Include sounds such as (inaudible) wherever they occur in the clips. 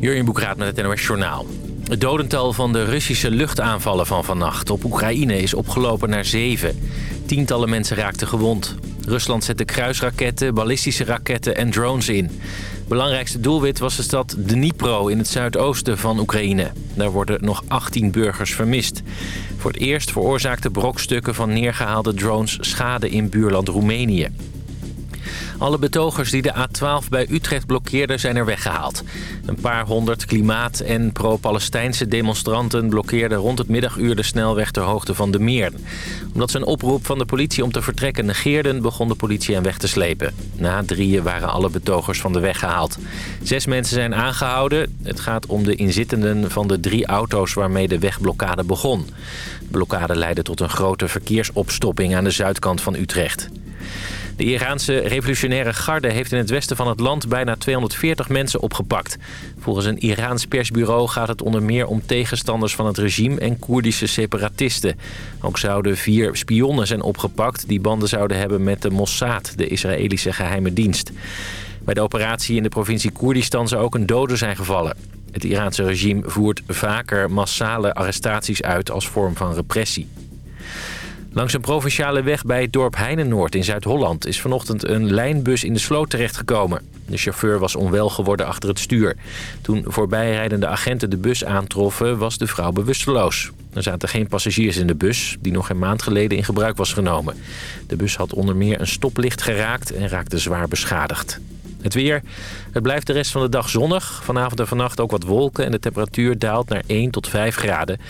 Jurjen Boekraat met het NOS Journaal. Het dodental van de Russische luchtaanvallen van vannacht op Oekraïne is opgelopen naar zeven. Tientallen mensen raakten gewond. Rusland zette kruisraketten, ballistische raketten en drones in. Belangrijkste doelwit was de stad Dnipro in het zuidoosten van Oekraïne. Daar worden nog 18 burgers vermist. Voor het eerst veroorzaakten brokstukken van neergehaalde drones schade in buurland Roemenië. Alle betogers die de A12 bij Utrecht blokkeerden zijn er weggehaald. Een paar honderd klimaat- en pro-Palestijnse demonstranten blokkeerden rond het middaguur de snelweg ter hoogte van de Meer. Omdat ze een oproep van de politie om te vertrekken negeerden, begon de politie hen weg te slepen. Na drieën waren alle betogers van de weg gehaald. Zes mensen zijn aangehouden. Het gaat om de inzittenden van de drie auto's waarmee de wegblokkade begon. De blokkade leidde tot een grote verkeersopstopping aan de zuidkant van Utrecht. De Iraanse revolutionaire garde heeft in het westen van het land bijna 240 mensen opgepakt. Volgens een Iraans persbureau gaat het onder meer om tegenstanders van het regime en Koerdische separatisten. Ook zouden vier spionnen zijn opgepakt die banden zouden hebben met de Mossad, de Israëlische geheime dienst. Bij de operatie in de provincie Koerdistan zou ook een dode zijn gevallen. Het Iraanse regime voert vaker massale arrestaties uit als vorm van repressie. Langs een provinciale weg bij het dorp Heinenoord in Zuid-Holland... is vanochtend een lijnbus in de sloot terechtgekomen. De chauffeur was onwel geworden achter het stuur. Toen voorbijrijdende agenten de bus aantroffen, was de vrouw bewusteloos. Er zaten geen passagiers in de bus, die nog een maand geleden in gebruik was genomen. De bus had onder meer een stoplicht geraakt en raakte zwaar beschadigd. Het weer. Het blijft de rest van de dag zonnig. Vanavond en vannacht ook wat wolken en de temperatuur daalt naar 1 tot 5 graden.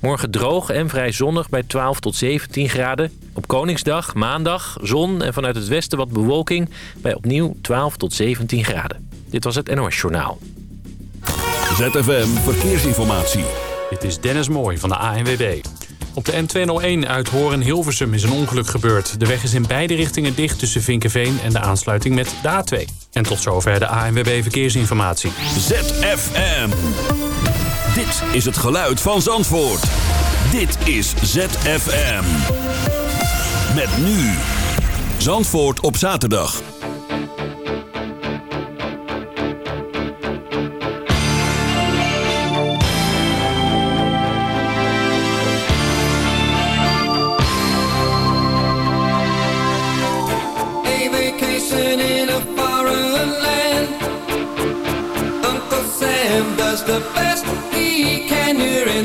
Morgen droog en vrij zonnig bij 12 tot 17 graden. Op Koningsdag, maandag, zon en vanuit het westen wat bewolking bij opnieuw 12 tot 17 graden. Dit was het NOS Journaal. ZFM Verkeersinformatie. Dit is Dennis Mooij van de ANWB. Op de N201 uit Horen-Hilversum is een ongeluk gebeurd. De weg is in beide richtingen dicht tussen Vinkenveen en de aansluiting met de A2. En tot zover de ANWB Verkeersinformatie. ZFM. Dit is het geluid van Zandvoort. Dit is ZFM. Met nu. Zandvoort op zaterdag. Does the best he can. You're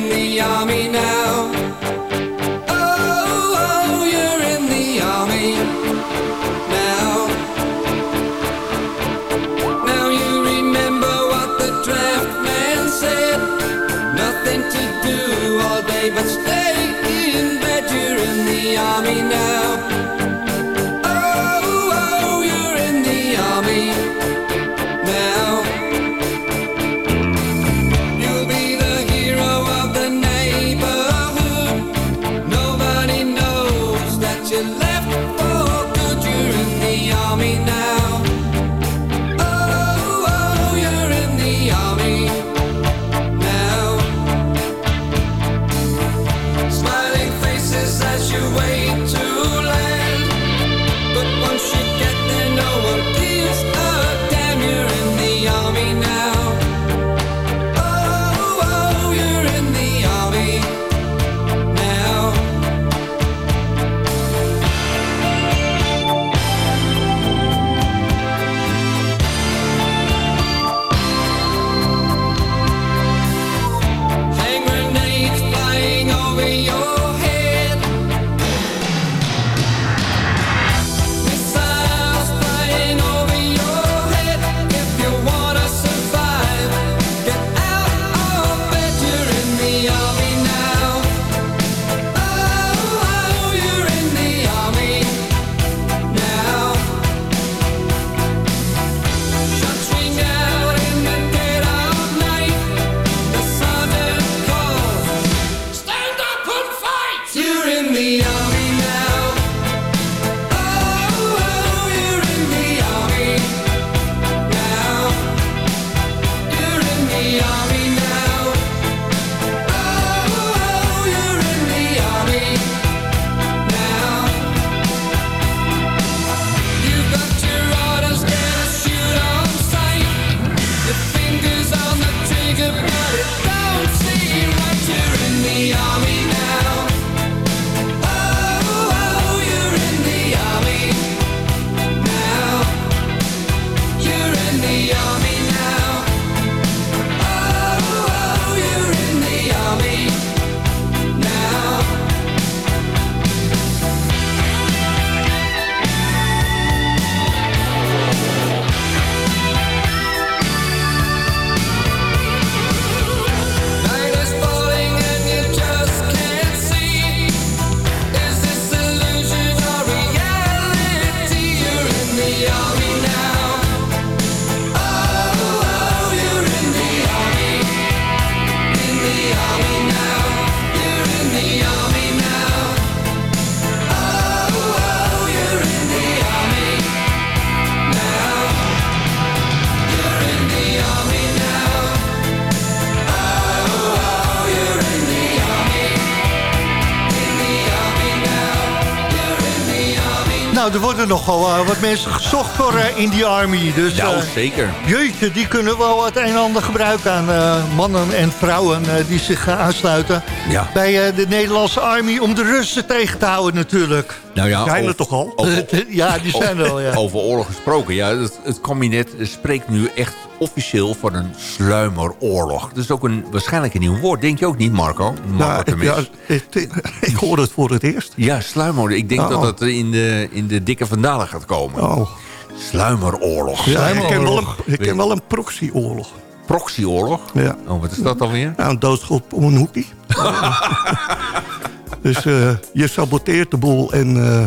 er nogal uh, wat mensen gezocht voor uh, in die army. Dus, nou, uh, zeker. Jeetje, die kunnen wel het een en ander gebruiken aan mannen en vrouwen die zich aansluiten. Ja. Bij de Nederlandse army om de Russen tegen te houden natuurlijk. Nou ja, zijn er toch al? Over, (laughs) ja, die zijn er al, ja. Over oorlog gesproken, ja. Het, het kabinet spreekt nu echt officieel van een sluimeroorlog. Dat is ook een, waarschijnlijk een nieuw woord. Denk je ook niet, Marco? Nou, ja, ik, (laughs) ik hoor het voor het eerst. Ja, sluimer. Ik denk oh. dat het in de, in de dikke vandalen gaat komen. Oh. Sluimeroorlog. Ja, ik ken wel een, ik ken wel een proxyoorlog. Proxyoorlog? Ja. Oh, wat is dat dan weer? Nou, een doodschot om een hoekje. (laughs) dus uh, je saboteert de boel en... Uh,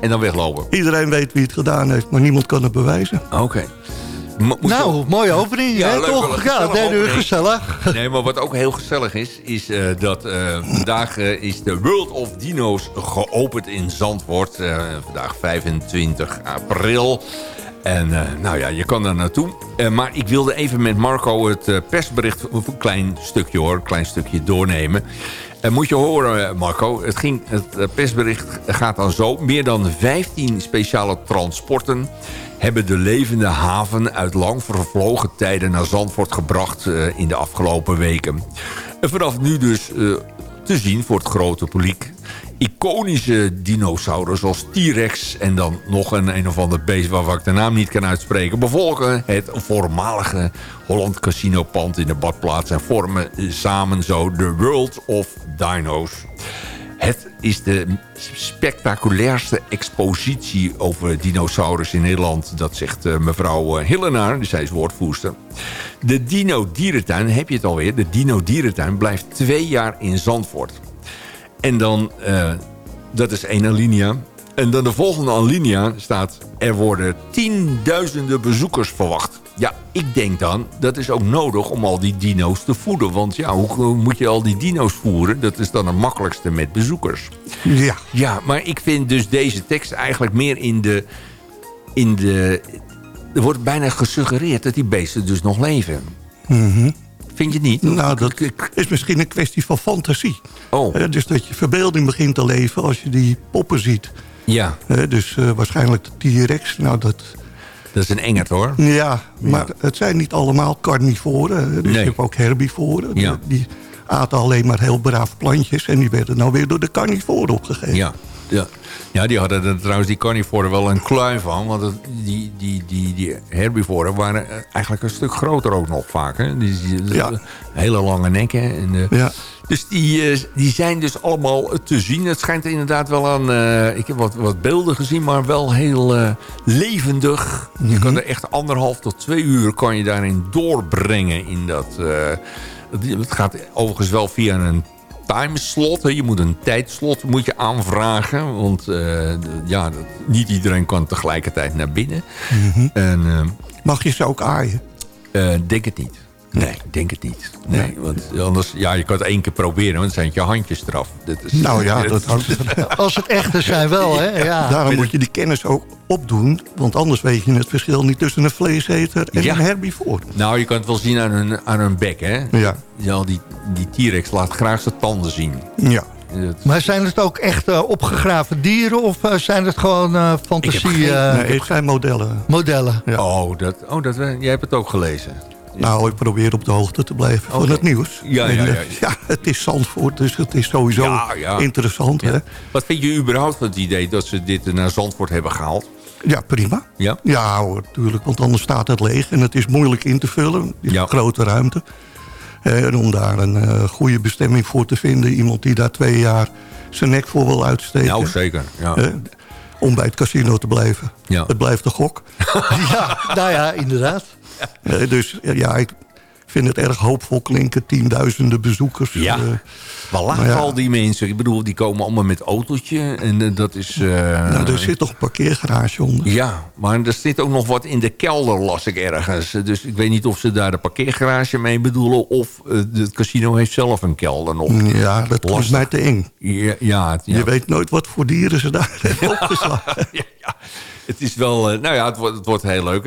en dan weglopen. Iedereen weet wie het gedaan heeft, maar niemand kan het bewijzen. Oké. Okay. Nou, je... mooie opening, ja, hè, leuk, toch? Ja, derde uur gezellig. (laughs) Nee, maar wat ook heel gezellig is, is uh, dat uh, vandaag uh, is de World of Dino's geopend in Zandvoort. vandaag 25 april. En nou ja, je kan daar naartoe. maar ik wilde even met Marco het persbericht, een klein stukje hoor, een klein stukje doornemen. En moet je horen, Marco, het, ging, het persbericht gaat dan zo. Meer dan 15 speciale transporten hebben de levende haven uit lang vervlogen tijden naar Zandvoort gebracht in de afgelopen weken. En vanaf nu dus te zien voor het grote publiek. Iconische dinosaurus zoals T-Rex en dan nog een een of ander beest waarvan ik de naam niet kan uitspreken... bevolken het voormalige Holland Casino pand in de badplaats... en vormen samen zo de World of Dino's. Het is de spectaculairste expositie over dinosaurus in Nederland. Dat zegt uh, mevrouw Hillenaar, zij is woordvoerster. De Dino Dierentuin, heb je het alweer, de Dino Dierentuin blijft twee jaar in Zandvoort. En dan, uh, dat is één alinea. En dan de volgende alinea staat... er worden tienduizenden bezoekers verwacht. Ja, ik denk dan, dat is ook nodig om al die dino's te voeden. Want ja, hoe moet je al die dino's voeren? Dat is dan het makkelijkste met bezoekers. Ja. Ja, maar ik vind dus deze tekst eigenlijk meer in de... In de er wordt bijna gesuggereerd dat die beesten dus nog leven. Mm Vind je niet? Nou, dat is misschien een kwestie van fantasie. Oh. Uh, dus dat je verbeelding begint te leven als je die poppen ziet. Ja. Uh, dus uh, waarschijnlijk de T-Rex, nou dat... Dat is een engert hoor. Ja, maar ja. het zijn niet allemaal carnivoren. Dus nee. je hebt ook herbivoren. Ja. Die aten alleen maar heel braaf plantjes. En die werden nou weer door de carnivoren opgegeven. Ja, ja. Ja, die hadden er trouwens die carnivoren wel een kluin van. Want het, die, die, die, die herbivoren waren eigenlijk een stuk groter ook nog vaak. Hè? Die, die ja. Hele lange nekken. En, uh, ja. Dus die, uh, die zijn dus allemaal te zien. Het schijnt inderdaad wel aan... Uh, ik heb wat, wat beelden gezien, maar wel heel levendig. Mm -hmm. Je kan er echt anderhalf tot twee uur kan je daarin doorbrengen. In dat, het gaat overigens wel via een timeslot. Je moet een tijdslot moet je aanvragen. Want uh, ja, niet iedereen kan tegelijkertijd naar binnen. Mm -hmm. en, uh, Mag je ze ook aaien? Uh, denk het niet. Nee, ik denk het niet. Nee, want anders, ja, je kan het één keer proberen, want dan zijn je handjes eraf. Dat is, nou ja, dat (laughs) als het echte zijn wel, hè? Ja. Daarom moet je die kennis ook opdoen, want anders weet je het verschil niet tussen een vleeseter en ja. een herbivoor. Nou, je kan het wel zien aan hun, aan hun bek, hè? Ja. ja die die T-Rex laat graag zijn tanden zien. Ja. Dat... Maar zijn het ook echt uh, opgegraven dieren of uh, zijn het gewoon uh, fantasie? Geen... nee, het zijn modellen. Modellen. Ja. Oh, dat, oh dat, jij hebt het ook gelezen. Nou, ik probeer op de hoogte te blijven okay. van het nieuws. Ja, ja, ja, ja. ja, het is Zandvoort, dus het is sowieso ja, ja. interessant. Hè? Wat vind je überhaupt van het idee dat ze dit naar Zandvoort hebben gehaald? Ja, prima. Ja, ja hoor, natuurlijk, want anders staat het leeg. En het is moeilijk in te vullen. Het is ja. een grote ruimte. En om daar een uh, goede bestemming voor te vinden. Iemand die daar twee jaar zijn nek voor wil uitsteken. Nou, zeker. Ja. Uh, om bij het casino te blijven. Ja. Het blijft een gok. (laughs) ja, nou ja, inderdaad. (laughs) Dus ja, ik vind het erg hoopvol klinken. Tienduizenden bezoekers. Ja. Uh, ja. al die mensen? Ik bedoel, die komen allemaal met autootje. En uh, dat is... nou, er zit toch een parkeergarage onder. Ja, maar er zit ook nog wat in de kelder, las ik ergens. Dus ik weet niet of ze daar de parkeergarage mee bedoelen... of het casino heeft zelf een kelder nog. Ja, dat is mij te eng. Ja, ja, Je weet nooit wat voor dieren ze daar (laughs) hebben opgeslagen. (laughs) ja. Het is wel... nou ja, het wordt, het wordt heel leuk.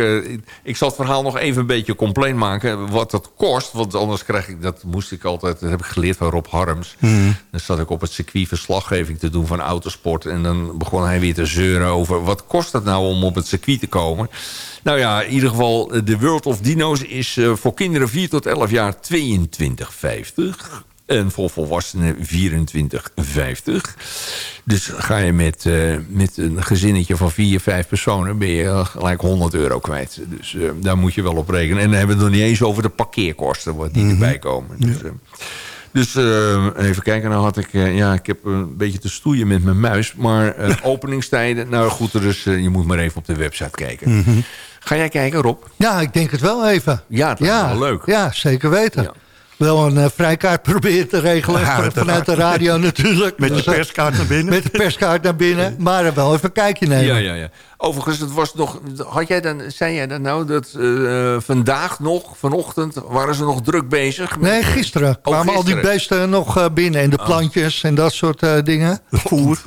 ik zal het verhaal nog even een beetje compleet maken. Wat dat kost. Want anders krijg ik... Dat moest ik altijd... Dat heb ik geleerd van Rob Harms. Mhm. Dan zat ik op het circuit verslaggeving te doen van autosport. En dan begon hij weer te zeuren over... Wat kost het nou om op het circuit te komen? Nou ja, in ieder geval, de World of Dino's is voor kinderen 4 tot 11 jaar 22,50. En voor volwassenen 24,50. Dus ga je met, uh, met een gezinnetje van vier, vijf personen... ben je gelijk 100 euro kwijt. Dus uh, daar moet je wel op rekenen. En dan hebben we het nog niet eens over de parkeerkosten... wat die mm -hmm. erbij komen. Dus, ja. uh, dus even kijken, nou had ik... ja, ik heb een beetje te stoeien met mijn muis. Maar openingstijden... Nou goed, dus je moet maar even op de website kijken. Mm -hmm. Ga jij kijken, Rob? Ja, ik denk het wel even. Ja, dat ja, is wel leuk. Ja, zeker weten. Ja wel een uh, vrijkaart (laughs) proberen te regelen. Ja, vanuit de radio (laughs) natuurlijk. Met de perskaart naar binnen. Met de perskaart naar binnen. Maar wel even een kijkje nemen. Ja, ja, ja. Overigens, het was nog, had jij dan, zei jij dan nou dat uh, vandaag nog, vanochtend, waren ze nog druk bezig? Met, nee, gisteren kwamen oh, gisteren. al die beesten nog uh, binnen. En de plantjes oh. en dat soort uh, dingen. (laughs) Voer.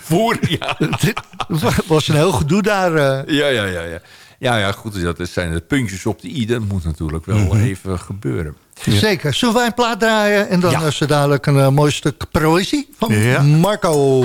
Voer, ja. Het was een heel gedoe daar. Ja, ja, ja, ja. Ja, ja, goed. Dat zijn de puntjes op de i. Dat moet natuurlijk wel mm -hmm. even gebeuren. Ja. Zeker. Zullen wij een plaat draaien? En dan ja. is er dadelijk een uh, mooi stuk proëzie van. Marco.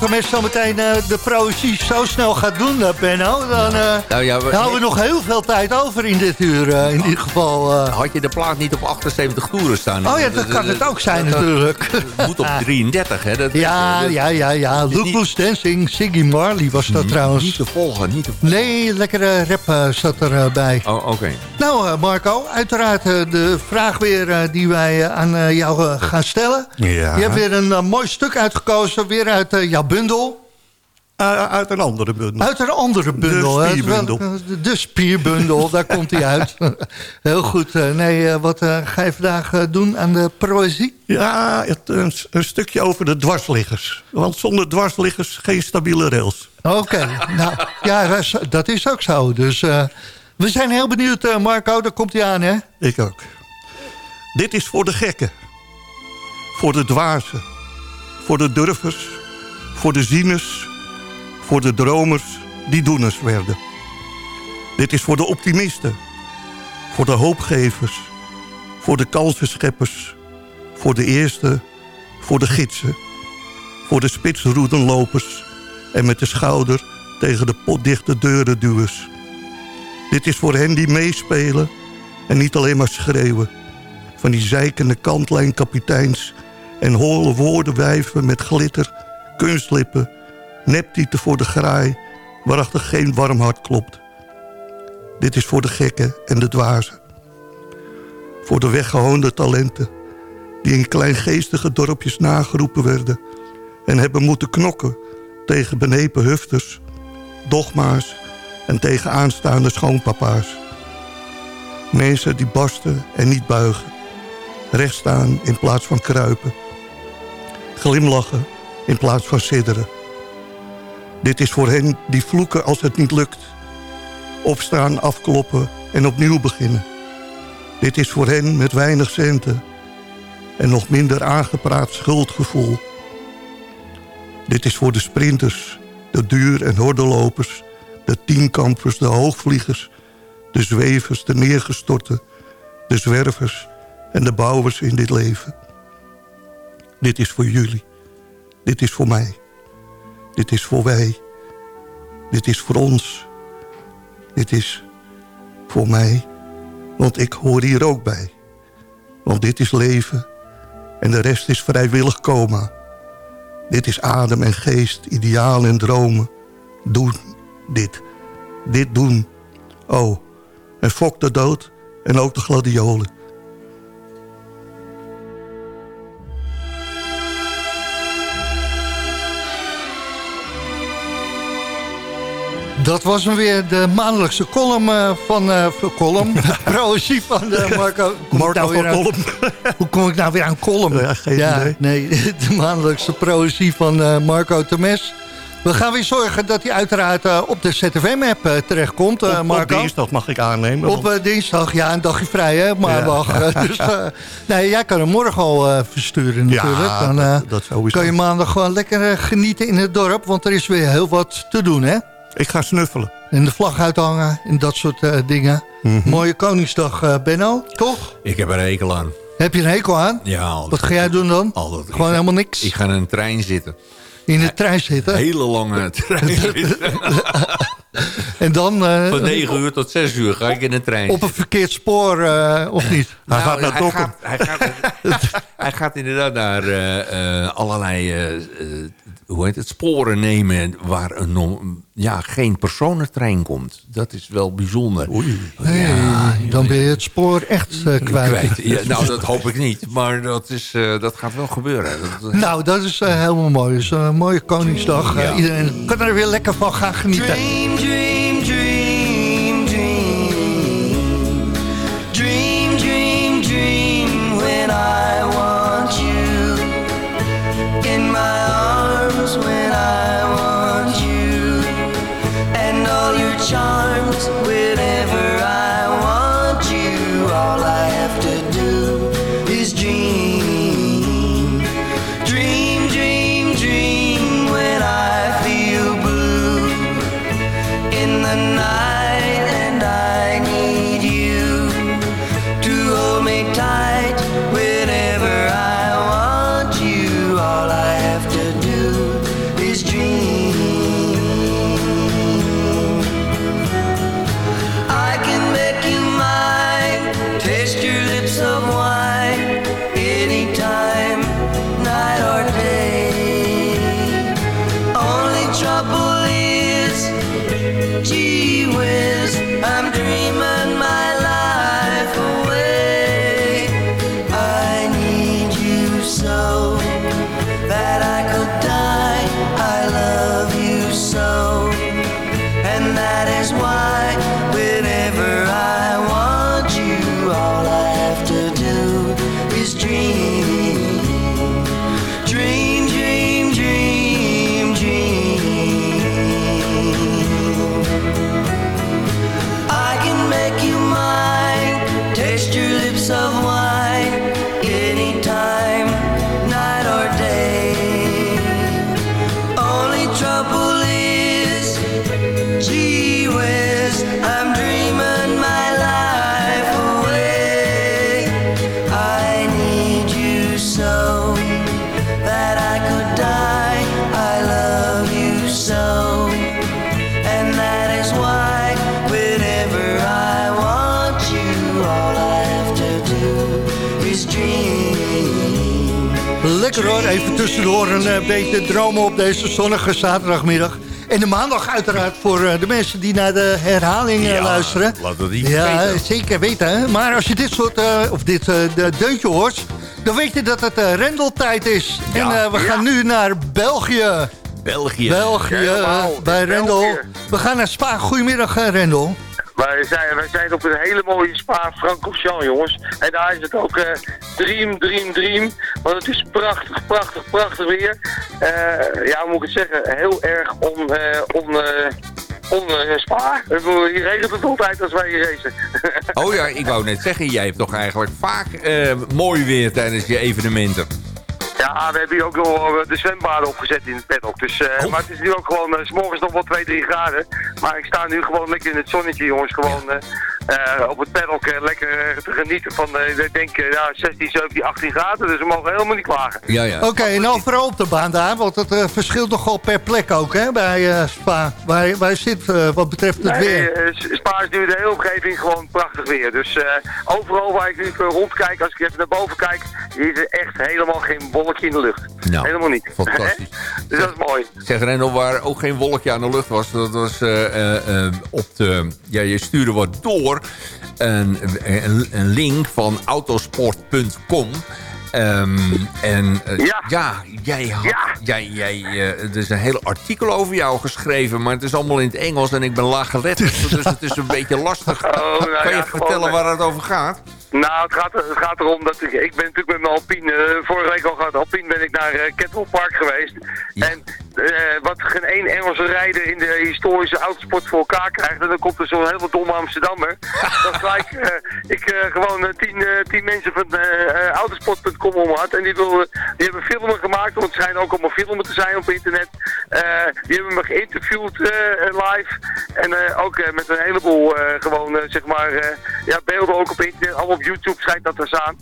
het als Marco Termes zo meteen eh, de proëzie zo snel gaat doen, uh, Benno... dan eh, Nou ja, we- dan houden we nog heel veel tijd over in dit uur. eh, in ieder geval. eh. Had je de plaat niet op 78 toeren staan? Oh ja, dat kan het ook zijn natuurlijk. Het moet op (laughs) 33, hè? Dat, Ja, dat- ja, ja, ja. Look niet- Who's Dancing, Siggy Marley was dat Niet trouwens. te volgen, niet te volgen. Nee, lekkere rap eh, zat erbij. bij. Oh, oké. Nou, eh, Marco, uiteraard eh, de vraag weer eh, die wij eh, aan eh, jou eh, gaan stellen. Ja. Je hebt weer een eh, mooi stuk uitgekozen, weer uit eh, jouw bundel. Uh, uit een andere bundel. Uit een andere bundel. hè? spierbundel. De, de spierbundel, (laughs) daar komt hij uit. Heel goed. eh, nee, eh, wat eh, ga je vandaag eh, doen aan de proëzie? Ja, het, een, een stukje over de dwarsliggers. Want zonder dwarsliggers geen stabiele rails. Oké, (laughs) nou ja, dat is- ook zo. Dus eh, we zijn heel benieuwd, eh, Marco. Daar komt hij aan, hè? Ik ook. Dit is voor de gekken. Voor de dwazen. Voor de durvers. Voor de zieners. Voor de dromers die doeners werden. Dit is voor de optimisten. Voor de hoopgevers. Voor de kansenscheppers. Voor de eerste. Voor de gidsen. Voor de spitsroedenlopers. En met de schouder tegen de potdichte deurenduwers. Dit is voor hen die meespelen en niet alleen maar schreeuwen. Van die zeikende kantlijnkapiteins en holle woordenwijven met glitter, kunstlippen, neptieten voor de graai, waarachter geen warm hart klopt. Dit is voor de gekken en de dwazen. Voor de weggehoonde talenten, die in kleingeestige dorpjes nageroepen werden en hebben moeten knokken tegen benepen hufters, dogma's en tegen aanstaande schoonpapa's. Mensen die barsten en niet buigen. Recht staan in plaats van kruipen. Glimlachen in plaats van sidderen. Dit is voor hen die vloeken als het niet lukt. Opstaan, afkloppen en opnieuw beginnen. Dit is voor hen met weinig centen. En nog minder aangepraat schuldgevoel. Dit is voor de sprinters, de duur- en hordelopers... de tienkampers, de hoogvliegers... de zwevers, de neergestorten... de zwervers en de bouwers in dit leven. Dit is voor jullie. Dit is voor mij. Dit is voor wij. Dit is voor ons. Dit is voor mij. Want ik hoor hier ook bij. Want dit is leven. En de rest is vrijwillig coma. Dit is adem en geest, ideaal en dromen. Doen dit. Dit doen. Oh, en fok de dood en ook de gladiolen. Dat was hem weer, de maandelijkse column eh, van... eh column, (laughs) proëzie van eh, Marco. Kom Marco nou weer aan-. (laughs) Hoe kom ik nou weer aan column? Ja, geen idee. Nee, (laughs) de maandelijkse proëzie van Marco Temes. We gaan weer zorgen dat hij uiteraard op de ZFM-app terechtkomt, eh, Op- Op Marco. dinsdag mag ik aannemen. Op dinsdag, ja, een dagje vrij, hè, maandag. Eh, dus, nee, jij kan hem morgen al versturen Ja, natuurlijk. Dan eh, dat- kan je maandag gewoon lekker genieten in het dorp, want er is weer heel wat te doen, hè? Ik ga snuffelen. En de vlag uithangen en dat soort eh, dingen. Mhm. Mooie Koningsdag, eh, Benno, toch? Ik heb er een hekel aan. Heb je een hekel aan? Ja, altijd. Wat ga jij doen dan? Altijd. Gewoon helemaal niks? Ik ga in een trein zitten. In de trein zitten? Hele lange (laughs) trein zitten. En dan eh, Van 9 uur tot 6 uur ga ik in een trein op een verkeerd spoor, eh, of niet? Hij gaat naar hij, gaat, hij, gaat, hij gaat inderdaad naar eh, eh, allerlei hoe heet het, sporen nemen waar een, no- ja, geen personentrein komt. Dat is wel bijzonder. Hey, dan ben je het spoor echt eh, kwijt. Kwijt. Ja, nou, dat hoop ik niet. Maar dat, is, eh, dat gaat wel gebeuren. Dat, Nou, dat is eh, helemaal mooi. Het is een mooie Koningsdag. Eh, Ja. iedereen kan er weer lekker van gaan genieten. Een eh, beetje dromen op deze zonnige zaterdagmiddag. En de maandag uiteraard voor eh, de mensen die naar de herhaling eh, Ja, luisteren. laat dat niet Ja, vergeten. zeker weten. Hè? Maar als je dit soort, of dit de deuntje hoort... dan weet je dat het eh rendeltijd is. Ja. En we gaan nu naar België. België. België, Helemaal, bij België. Rendel. We gaan naar Spa. Goedemiddag, Rendel. Wij zijn, wij zijn op een hele mooie spa Francorchamps, jongens. En daar is het ook eh, dream, dream, dream. Want het is prachtig, prachtig, prachtig weer. Eh, ja, moet ik het zeggen? Heel erg on, on eh, spa. Hier regent het altijd als wij hier racen. (laughs) Oh ja, ik wou net zeggen, jij hebt toch eigenlijk vaak eh, mooi weer tijdens je evenementen. Ja, we hebben hier ook nog wel de zwembaden opgezet in het paddock. Dus, eh, Oh. Maar het is nu ook gewoon, eh, s morgens nog wel 2, 3 graden. Maar ik sta nu gewoon lekker in het zonnetje, jongens. Gewoon eh, eh, op het paddock eh, lekker eh, te genieten van, eh, ik denk, eh, ja, 16, 17, 18 graden. Dus we mogen helemaal niet klagen. Ja, ja. Oké, en overal op de baan daar, want het verschilt nogal per plek ook hè, bij eh, Spa. Waar, waar zit eh, wat betreft het Nee, weer? Spa is nu de hele omgeving gewoon prachtig weer. Dus eh, overal waar ik nu rondkijk, als ik even naar boven kijk, is er echt helemaal geen wolkje in de lucht. Nou, helemaal niet. fantastisch. (laughs) dus dat is mooi. Zeg Rendel, waar ook geen wolkje aan de lucht was, dat was eh, eh, eh, op de... Ja, je stuurde wat door. Een, een, een link van autosport.com. Ehm, en eh, Ja. ja, jij had, Ja. jij, jij, eh, er is een hele artikel over jou geschreven, maar het is allemaal in het Engels en ik ben laaggeletterd, (laughs) dus het is een beetje lastig. Oh, nou kan je ja, vertellen waar het over gaat? Nou, het gaat, het gaat erom dat ik, ik ben natuurlijk met mijn Alpine, eh, vorige week al gehad, Alpine ben ik naar eh, Kettle Park geweest. En wat geen één Engelse rijder in de historische autosport voor elkaar krijgt, en dan komt er zo'n hele domme Amsterdammer. (laughs) dat gelijk eh, ik eh, gewoon eh, tien, eh, tien mensen van eh, eh, autosport.com om had. En die, die hebben filmen gemaakt, want het schijnen ook allemaal filmen te zijn op internet. Eh, die hebben me geïnterviewd eh, live. En eh, ook eh, met een heleboel eh, gewoon, eh, zeg maar, eh, ja, beelden ook op internet. Allemaal op YouTube schijnt dat staan.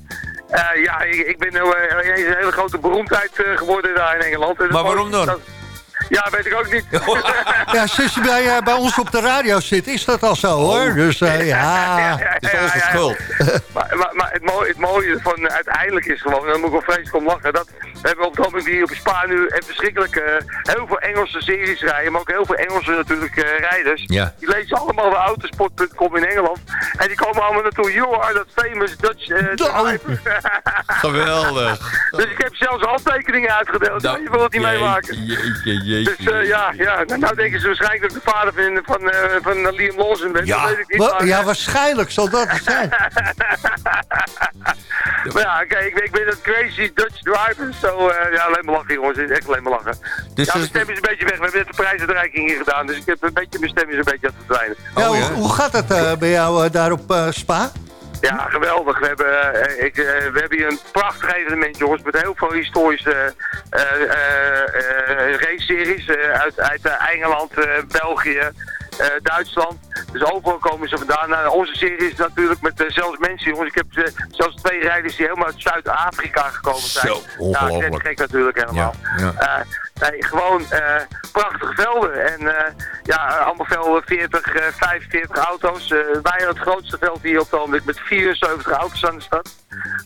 Eh, ja, ik, ik ben eh, een hele grote beroemdheid eh, geworden daar in Engeland. En Maar waarom dan? dat- ja, weet ik ook niet. (laughs) Ja, sinds je bij, eh, bij ons op de radio zit, is dat al zo hoor. Dus eh, ja, (laughs) Het is onze schuld. maar, maar, maar het, mooie, het mooie van uiteindelijk is gewoon, en daar moet ik wel vreselijk om lachen, dat We hebben op het moment hier op Spa nu en verschrikkelijk eh, heel veel Engelse series rijden. Maar ook heel veel Engelse natuurlijk eh, rijders. Ja. Die lezen allemaal bij autosport.com in Engeland. En die komen allemaal naartoe. You are that famous Dutch eh, driver. (laughs) Geweldig. dus ik heb zelfs handtekeningen uitgedeeld. Nou, je wil het niet meemaken. Jeetje, jeetje. Dus eh, ja, ja, nou, nou denken ze waarschijnlijk dat ik de vader van, van, eh, van Liam Lawson ben. Ja. Dat weet ik niet. Wa- maar- Ja, waarschijnlijk zal dat het zijn. (laughs) Maar ja, kijk, ik, ik ben een crazy Dutch driver. Zo, eh, ja, alleen maar lachen jongens. Het is echt alleen maar lachen. Dus ja, mijn stem is een beetje weg. We hebben net de prijsuitreiking hier gedaan. Dus ik heb een beetje, mijn stem is een beetje aan het verdwijnen. Ja, Oh, ja. hoe, hoe gaat het eh, bij jou eh, daar op eh, Spa? Ja, geweldig. We hebben, ik, we hebben hier een prachtig evenement, jongens, met heel veel historische eh eh, eh, race-series eh, uit, uit Engeland, eh, België, Duitsland. Dus overal komen ze vandaan. Nou, onze serie is natuurlijk met eh, zelfs mensen, jongens. Ik heb eh, zelfs twee rijders die helemaal uit Zuid-Afrika gekomen zijn. Zo, ongelooflijk. Ja, gek natuurlijk helemaal. Ja, ja. Nee, gewoon eh, prachtige velden. En eh, ja, allemaal velden, 40, eh, 45 auto's. Eh wij het grootste veld hier op het ogenblik met 74 auto's aan de stad.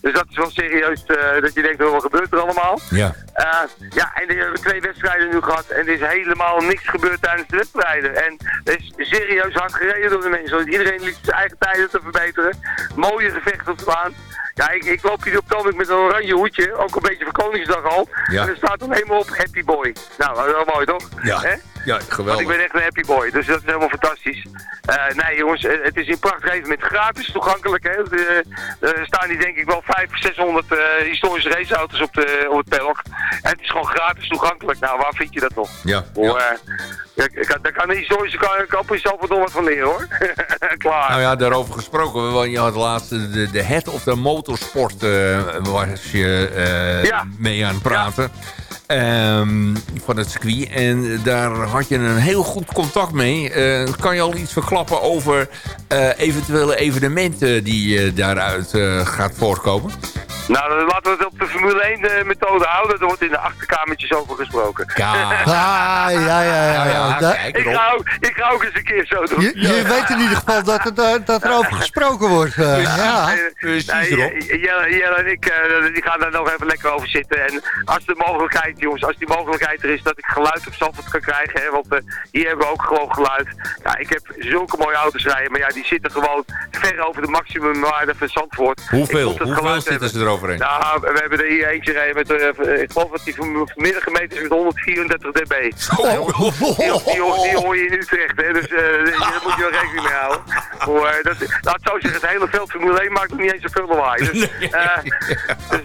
Dus dat is wel serieus dat je denkt, wat gebeurt er allemaal? Ja. Ja, en er hebben twee wedstrijden nu gehad en er is helemaal niks gebeurd tijdens de wedstrijden. En er is serieus hard gereden door de mensen. Want iedereen liet zijn eigen tijden te verbeteren. Mooie gevechten op de baan. Ja, ik, ik loop hier op het met een oranje hoedje, ook een beetje voor Koningsdag al. Ja. En er staat dan helemaal op Happy Boy. Nou, dat is wel mooi toch? Ja. Ja, Want geweldig. ik ben echt een happy boy, dus dat is helemaal fantastisch. Eh, nee jongens, het is in prachtig evenement gratis toegankelijk. Hè. Er er staan hier denk ik wel 500, 600 eh, historische raceauto's op, de, op het paddock. En het is gewoon gratis toegankelijk. Nou, waar vind je dat nog? Ja. Hoe, ja. eh, ja, ik kan- daar kan de historische ka- kamper zelf wel wat van leren hoor. (laughs) Klaar. Nou ja, daarover gesproken. want Je had laatst de, de head of the motorsport was je Ja. mee aan het praten. Ehm, van het circuit. En daar had je een heel goed contact mee. Eh, kan je al iets verklappen over eh, eventuele evenementen die eh, daaruit eh, gaat voortkomen? Nou, dan laten we het op de Formule 1 de methode houden. Er wordt in de achterkamertjes over gesproken. Ja, (laughs) Ah, ja, ja, ja. ja, ja. ja, Ik erop. ga, ook, ik ga ook eens een keer zo doen. je, je weet in ieder geval dat, het, dat er over gesproken wordt. ja. Precies Jelle en ik die gaan daar nog even lekker over zitten. En als de mogelijkheid, jongens, als die mogelijkheid er is dat ik geluid op Zandvoort kan krijgen. Hè, want eh, hier hebben we ook gewoon geluid. Ja, ik heb zulke mooie auto's rijden, maar ja, die zitten gewoon ver over de maximumwaarde van Zandvoort. Hoeveel? Hoeveel geluid zitten ze eroverheen? Nou, we hebben er hier eentje rijden met, eh, ik geloof dat die van- vanmiddag gemeten is met 134 dB. Die, die, hoor- die hoor je in Utrecht, hè, dus eh, daar moet je wel rekening mee houden. Maar, dat, zo zeggen, het hele veld Formule 1 maakt nog niet eens zoveel lawaai. Dus, (laughs) dus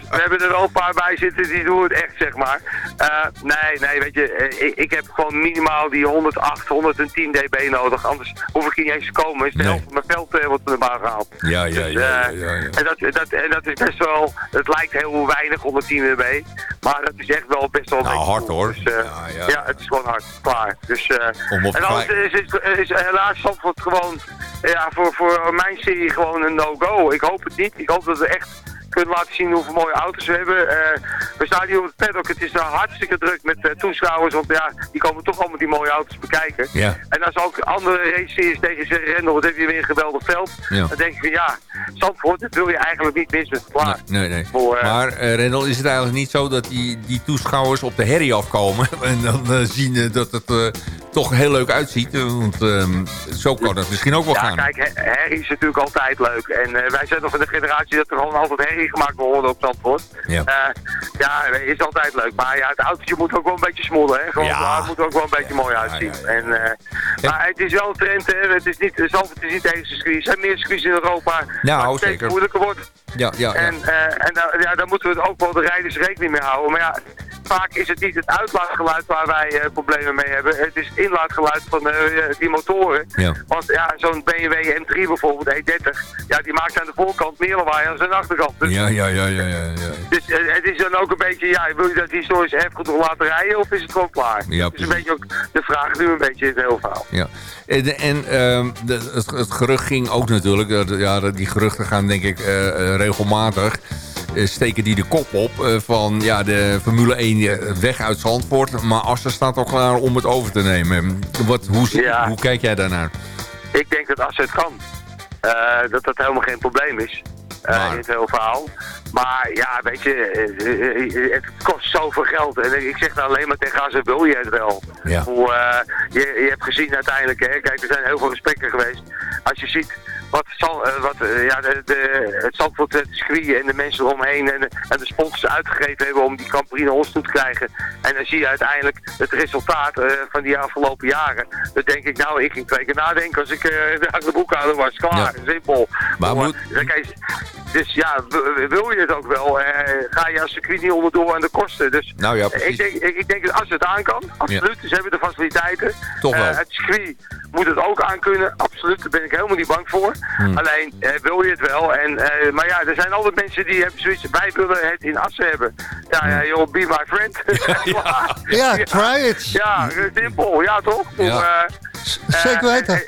we hebben er wel een paar bij zitten, die doen het echt, zeg maar. Eh, nee, nee, weet je, eh, ik, ik heb gewoon minimaal die 108, 110 dB nodig, anders hoef ik hier niet eens te komen. Is de Nee. helft van mijn veld eh, wordt naar baan gehaald. Ja, ja, Dus, ja, ja, ja. En, dat, dat, en dat is best wel, het lijkt heel weinig 110 dB, maar dat is echt wel best wel Nou, hard, cool. hoor. Dus, Ja, het is gewoon hard, klaar. Dus, en anders gelijk- is, is, is helaas Zandvoort gewoon, ja, voor, voor mijn serie gewoon een no-go. Ik hoop het niet. Ik hoop dat we echt kunnen laten zien hoeveel mooie auto's we hebben. Eh, we staan hier op het paddock. Het is daar hartstikke druk met eh, toeschouwers, want ja, die komen toch allemaal die mooie auto's bekijken. Ja. En als ook andere race-series tegen ze rennen, wat heb je weer een geweldig veld. Ja. Dan denk ik van ja, Zandvoort, dat wil je eigenlijk niet missen. Klaar. Nee, nee. Voor, eh, Maar uh, Rendel, is het eigenlijk niet zo dat die, die toeschouwers op de herrie afkomen... (laughs) en dan zien dat het toch heel leuk uitziet? Eh, Want ehm, zo kan dat misschien ook wel Ja, gaan. kijk, her- herrie is natuurlijk altijd leuk. En eh, wij zijn nog van de generatie dat er gewoon altijd herrie gemaakt wil worden op Zandvoort. Ja. Eh, ja, is altijd leuk. Maar ja, het autootje moet ook wel een beetje smollen. Hè? Gewoon, Ja. Het moet ook wel een beetje Ja, mooi uitzien. ja. En, maar het is wel een trend, hè. Het is niet, Zandvoort is niet de enige circuit. Er zijn meer circuits in Europa Nou, het steeds zeker. moeilijker wordt. Ja, ja. En, en daar, ja, daar moeten we het ook wel de rijders rekening mee houden. Maar ja, vaak is het niet het uitlaatgeluid waar wij problemen mee hebben. Het is inlaatgeluid van eh, die motoren. Ja. Want ja, zo'n BMW M3 bijvoorbeeld, E30, ja, die maakt aan de voorkant meer lawaai dan aan de achterkant. Dus, Ja, ja, ja, ja, ja, dus eh, het is dan ook een beetje, ja, wil je dat historische erfgoed nog laten rijden of is het gewoon klaar? Ja, is een beetje ook de vraag nu een beetje in het hele verhaal. Ja. En, en ehm, de- het, het gerucht ging ook natuurlijk, dat, ja, die geruchten gaan denk ik eh, eh, regelmatig, eh, steken die de kop op eh, van ja, de Formule 1 weg uit Zandvoort, maar Assen staat al klaar om het over te nemen. Wat, hoe, Ja. hoe kijk jij daarnaar? Ik denk dat als het kan, eh, dat dat helemaal geen probleem is. eh, Maar- in het hele verhaal. Maar ja, weet je, eh, eh, het kost zoveel geld. En ik zeg dan alleen maar tegen ze wil je het wel. Ja. Hoe, eh, je, je hebt gezien uiteindelijk, hè, kijk, er zijn heel veel gesprekken geweest. Als je ziet wat, zal, eh, wat eh, ja, de, de, het Zandvoort het circuit en de mensen eromheen en de, en de sponsors uitgegeven hebben om die Camprine ons toe te krijgen. En dan zie je uiteindelijk het resultaat eh, van die afgelopen jaren. Dan denk ik, nou, ik ging twee keer nadenken als ik uh, de boekhouder was. Klaar, simpel. Maar Maar, moet- dan kijk, dus ja, wil je het ook wel? eh, ga je als circuit niet onderdoor aan de kosten? Dus Nou ja, ik precies. denk, ik, ik denk dat als het aan kan, absoluut. Ze hebben de faciliteiten. Toch wel. Eh, het circuit moet het ook aan kunnen, absoluut. Daar ben ik helemaal niet bang voor. Hmm. Alleen eh, wil je het wel. En, eh, maar ja, er zijn altijd mensen die hebben zoiets. Wij willen het in Assen hebben. Ja, Hmm. ja joh, be my friend. (laughs) (laughs) ja. Ja, try it. Ja, simpel. Ja, toch? Ja. Eh, Zeker weten.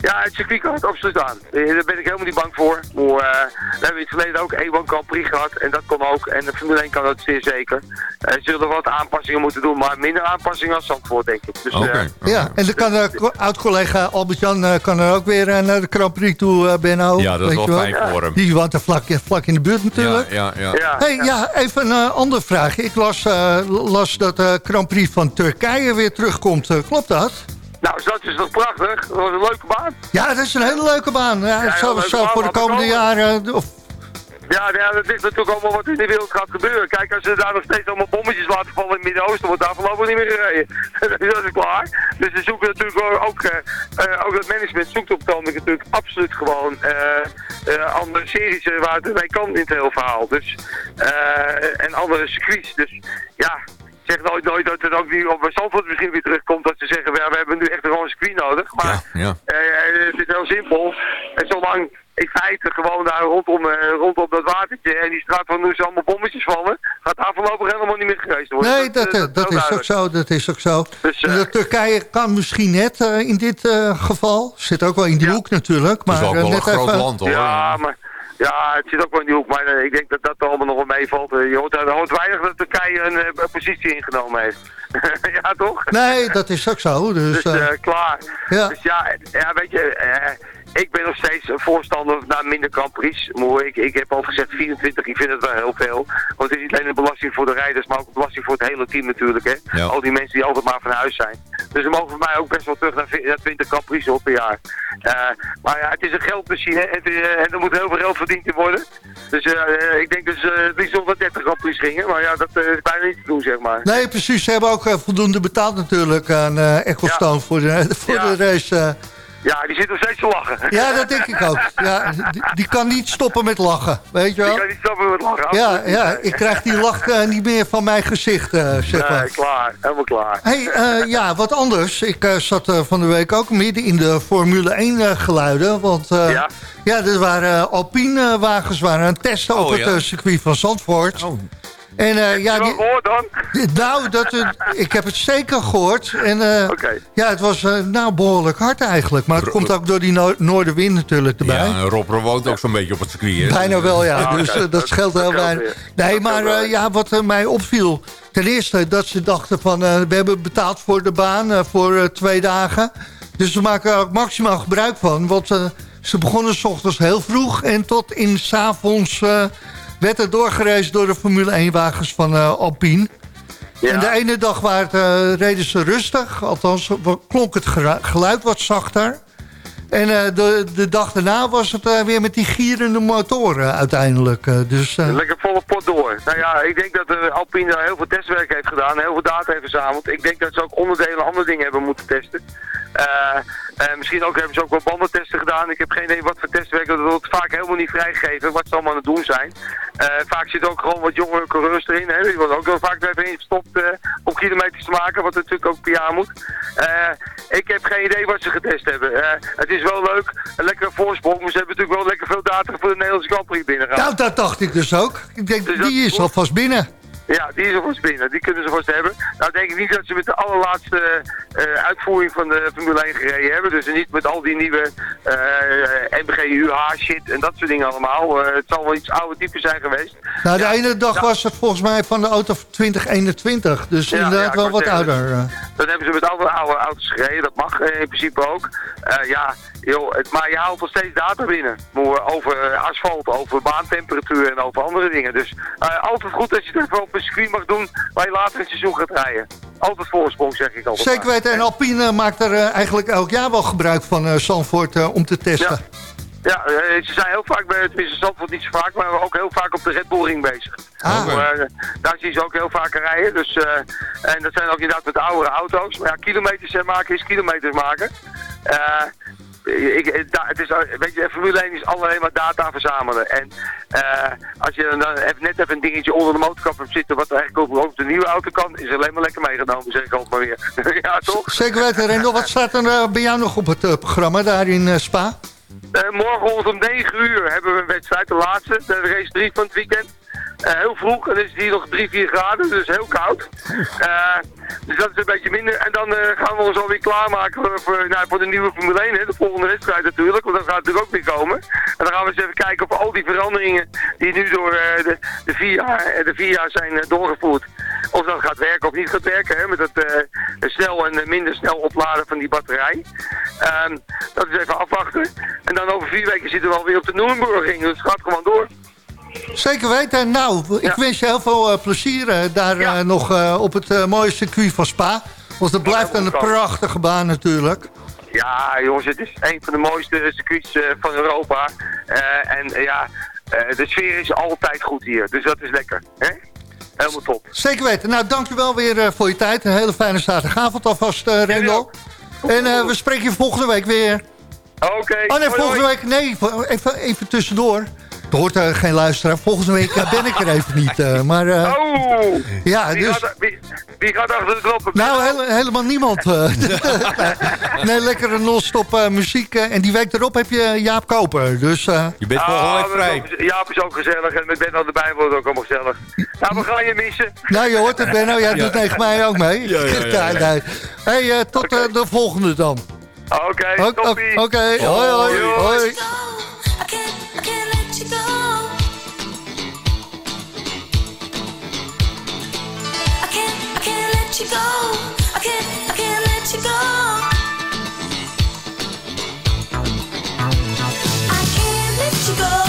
Ja, het circuit kan het absoluut aan. Eh, Daar ben ik helemaal niet bang voor. Maar, eh, we hebben in het verleden ook E1 Grand Prix gehad en dat kon ook. En de Formule 1 kan dat zeer zeker. Ze zullen wat aanpassingen moeten doen, maar minder aanpassingen als Zandvoort, denk ik. Dus, Oké. Ja, en dan kan eh, co- oud-collega Albert-Jan eh, kan er ook weer naar de Grand Prix toe, eh, Benno. Ja, dat is Weet wel je fijn voor hem. Die woont er vlak, vlak in de buurt natuurlijk. Ja, ja, ja. ja, Hey, ja, even een andere vraag. Ik las, eh, las dat de Grand Prix van Turkije weer terugkomt. Klopt dat? Nou, dat is toch prachtig? Dat was een leuke baan. Ja, dat is een hele leuke baan. Ja, heel zo, leuke zo baan, voor de komende komen. jaren. Of, Ja, ja, dat is natuurlijk allemaal wat in de wereld gaat gebeuren. Kijk, als ze daar nog steeds allemaal bommetjes laten vallen in het Midden-Oosten, wordt daar voorlopig niet meer gereden. (laughs) dat is klaar. Dus ze zoeken natuurlijk ook, ook, eh, eh, ook dat management zoekt op het ogenblik natuurlijk absoluut gewoon eh, eh, andere series eh, waar het mee kan in het hele verhaal. Dus, eh, en andere circuits. Dus ja, zeg nooit, nooit dat het ook niet op Zandvoort misschien weer terugkomt dat ze zeggen, we, we hebben nu echt gewoon een circuit nodig. Maar Ja, ja. eh, het is heel simpel. En zolang in feite gewoon daar rondom, eh, rondom dat watertje en die straat van nu ze allemaal bommetjes vallen, gaat daar voorlopig helemaal niet meer gereisd worden. nee, dat, eh, eh, dat heel is ook zo. Dat is ook zo. Dus, En eh, dat Turkije kan misschien net eh, in dit eh, geval. Zit ook wel in die Ja. hoek natuurlijk. Het Maar is ook eh, wel een net groot even, land hoor. Ja, maar ja, het zit ook wel in die hoek, maar eh, ik denk dat dat allemaal nog wel meevalt. Eh, je hoort, er hoort weinig dat Turkije een, eh, een positie ingenomen heeft. (laughs) ja, toch? Nee, dat is ook zo. Dus, Dus eh, eh, klaar. ja. Dus ja, ja weet je, eh, ik ben nog steeds een voorstander naar minder Grand Prix. Maar ik, ik heb al gezegd 24, ik vind het wel heel veel. Want het is niet alleen een belasting voor de rijders, maar ook een belasting voor het hele team natuurlijk. Hè? Ja. Al die mensen die altijd maar van huis zijn. Dus ze mogen voor mij ook best wel terug naar, vi- naar 20 Grand Prix op per jaar. Eh, maar ja, het is een geldmachine en, eh, en er moet heel veel geld verdiend worden. Dus eh, ik denk dus uh, het liefst nog naar 30 Grand Prix gingen. Maar ja, dat is bijna niet te doen, zeg maar. Nee, precies. Ze hebben ook voldoende betaald natuurlijk aan eh Ecclestone voor, de, voor Ja. de race. Ja, die zit nog steeds te lachen. Ja, dat denk ik ook. Ja, die, die kan niet stoppen met lachen, weet je Die wel? kan niet stoppen met lachen. Ja, ja, ik krijg die lach eh, niet meer van mijn gezicht, eh, zeg maar. Nee, klaar. Helemaal klaar. Hey, eh, ja, wat anders. Ik eh, zat eh, van de week ook midden in de Formule 1 eh, geluiden. Want eh, Ja? ja, er waren Alpine wagens waren aan het testen op Oh, het ja. circuit van Zandvoort. Oh. En eh, ja, die, gehoord dan? nou, dat, eh, ik heb het zeker gehoord. En eh, Oké. ja, het was nou behoorlijk hard eigenlijk. Maar het komt ook door die no noordenwind natuurlijk erbij. Ja, en Rob woont ook zo'n beetje op het circuit. hè? Bijna wel, ja. (laughs) Dus dat scheelt dat heel weinig. Nee, Dat maar eh, ja, wat mij opviel... Ten eerste dat ze dachten van... we hebben betaald voor de baan voor twee dagen. Dus we maken er ook maximaal gebruik van. Want ze begonnen s ochtends heel vroeg... en tot in s avonds eh, werd er doorgereisd door de Formule 1-wagens van eh, Alpine. Ja. En de ene dag waar het, eh, reden ze rustig. Althans, klonk het geluid wat zachter. En eh, de, de dag daarna was het weer met die gierende motoren uiteindelijk. dus, Lekker volle pot door. Nou ja, ik denk dat Alpine daar heel veel testwerk heeft gedaan, heel veel data heeft verzameld. Ik denk dat ze ook onderdelen andere dingen hebben moeten testen. Eh, eh, misschien ook hebben ze ook wel bandentesten gedaan. Ik heb geen idee wat voor testwerk. Dat wordt vaak helemaal niet vrijgegeven wat ze allemaal aan het doen zijn. Eh, vaak zitten ook gewoon wat jongere coureurs erin. Hè. Die worden ook wel vaak even ingestopt om kilometers te maken. Wat natuurlijk ook per jaar moet. Ik heb geen idee wat ze getest hebben. Het is wel leuk. Een lekkere voorsprong. Maar ze hebben natuurlijk wel lekker veel data voor de Nederlandse Grand Prix binnengehaald. nou, dat dacht ik dus ook. Ik denk, Dus dat die is alvast binnen. Ja, die is er vast binnen. Die kunnen ze vast hebben. Nou denk ik niet dat ze met de allerlaatste eh, uitvoering van de Formule 1 gereden hebben. Dus niet met al die nieuwe eh MGUH shit en dat soort dingen allemaal. Eh, het zal wel iets oude type zijn geweest. Nou, de Ja, ene dag ja. was het volgens mij van de auto 2021. Dus Ja, inderdaad wel wat zeggen, ouder. Dat hebben ze met alle oude auto's gereden. Dat mag in principe ook. Ja, joh, het, maar je haalt nog steeds data binnen. Over eh, asfalt, over baantemperatuur en over andere dingen. Dus eh, altijd goed als je het even op een circuit mag doen waar je later in het seizoen gaat rijden. Altijd voorsprong, zeg ik altijd. Zeker weten. En Alpine maakt er eh, eigenlijk elk jaar wel gebruik van Zandvoort eh, om te testen. Ja, eh, ze zijn heel vaak bij, tenminste Zandvoort niet zo vaak, maar ook heel vaak op de Red Bull Ring bezig. Ah. Daar zie je ze ook heel vaak rijden. Dus, en dat zijn ook inderdaad met oudere auto's. Maar ja, kilometers maken is kilometers maken. Eh, ik, da- het is, eh, weet je, Formule 1 is alleen maar data verzamelen. En eh, als je dan even, net even een dingetje onder de motorkap hebt zitten, wat eigenlijk ook op de nieuwe auto kan, is alleen maar lekker meegenomen, zeg ik altijd maar weer. ja, toch? Zeker weten, Rendel. Wat staat er eh, bij jou nog op het programma daar in Spa? Morgen om 9 uur hebben we een wedstrijd, de laatste, de race 3 van het weekend. Eh, heel vroeg, en is het hier nog 3, 4 graden, dus heel koud. Eh, dus dat is een beetje minder. En dan eh, gaan we ons alweer klaarmaken voor, nou, voor de nieuwe Formule 1, hè, de volgende wedstrijd natuurlijk, want dat gaat natuurlijk ook weer komen. En dan gaan we eens even kijken of al die veranderingen die nu door de, de, vier jaar, de vier jaar zijn doorgevoerd, of dat gaat werken of niet gaat werken, hè, met het eh, snel en minder snel opladen van die batterij. Ehm, dat is even afwachten. En dan over vier weken zitten we alweer op de Nürburgring, dus het gaat gewoon door. Zeker weten. Nou, ik Ja. wens je heel veel eh, plezier eh, daar Ja. eh, nog op het mooie circuit van Spa. Want het blijft een prachtige baan natuurlijk. Ja, jongens, het is een van de mooiste circuits van Europa. En ja, de sfeer is altijd goed hier, dus dat is lekker. Hè? Helemaal top. Zeker weten. Nou, dankjewel weer voor je tijd. Een hele fijne zaterdagavond alvast, eh Rendel. En we spreken je volgende week weer. Oké. Oh nee, hoi, volgende hoi. week... Nee, even, even tussendoor. Er hoort eh, geen luisteraar. Volgende week eh, ben ik er even niet. eh, maar eh, Oh! ja, Wie, dus... gaat, wie, wie gaat achter de knoppen? Nou, hele- helemaal niemand. eh. (laughs) nee, lekkere non-stop muziek. en die week erop heb je Jaap Koper. Dus eh, Je bent Ah, is vrij. Jaap is ook gezellig en met Ben al erbij wordt het ook allemaal gezellig. Nou, we gaan je missen. nou, je hoort het, Benno. Jij doet tegen mij ook mee. Ja, ja, ja, ja. (laughs) Nee, nee. Hey, eh, tot de volgende dan. Oké, Oké, oké. toppie. Hoi, hoi. Hoi. hoi. You go.